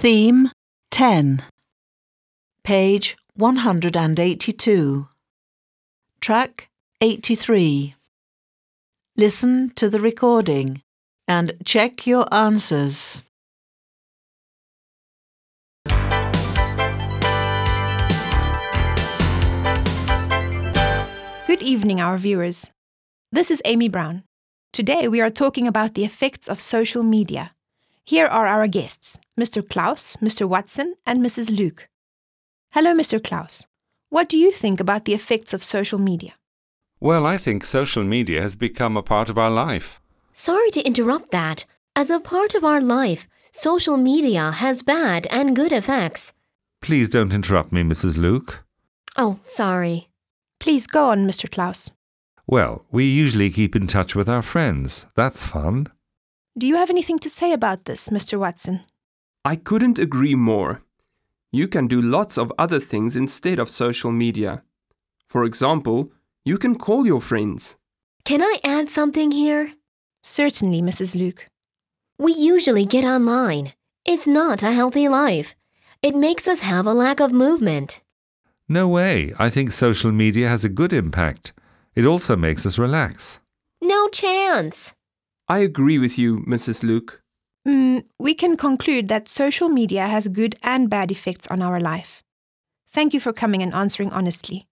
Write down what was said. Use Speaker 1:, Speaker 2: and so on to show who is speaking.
Speaker 1: Theme 10. Page 182. Track 83. Listen to the recording and check your answers.
Speaker 2: Good evening, our viewers. This is Amy Brown. Today we are talking about the effects of social media. Here are our guests Mr. Klaus, Mr. Watson, and Mrs. Luke. Hello, Mr. Klaus. What do you think about the effects of social media?
Speaker 3: Well, I think social media has become a part of our life.
Speaker 4: Sorry to interrupt that. As a part of our life, social media has bad and good effects.
Speaker 3: Please don't interrupt me, Mrs. Luke.
Speaker 4: Oh, sorry.
Speaker 2: Please go on, Mr. Klaus.
Speaker 3: Well, we usually keep in touch with our friends. That's fun.
Speaker 2: Do you have anything to say about this, Mr. Watson?
Speaker 5: I couldn't agree more. You can do lots of other things instead of social media. For example, you can call your friends.
Speaker 4: Can I add something here?
Speaker 2: Certainly, Mrs. Luke.
Speaker 4: We usually get online. It's not a healthy life. It makes us have a lack of movement.
Speaker 3: No way. I think social media has a good impact. It also makes us relax.
Speaker 4: No chance.
Speaker 5: I agree with you, Mrs. Luke.
Speaker 2: Mm, we can conclude that social media has good and bad effects on our life. Thank you for coming and answering honestly.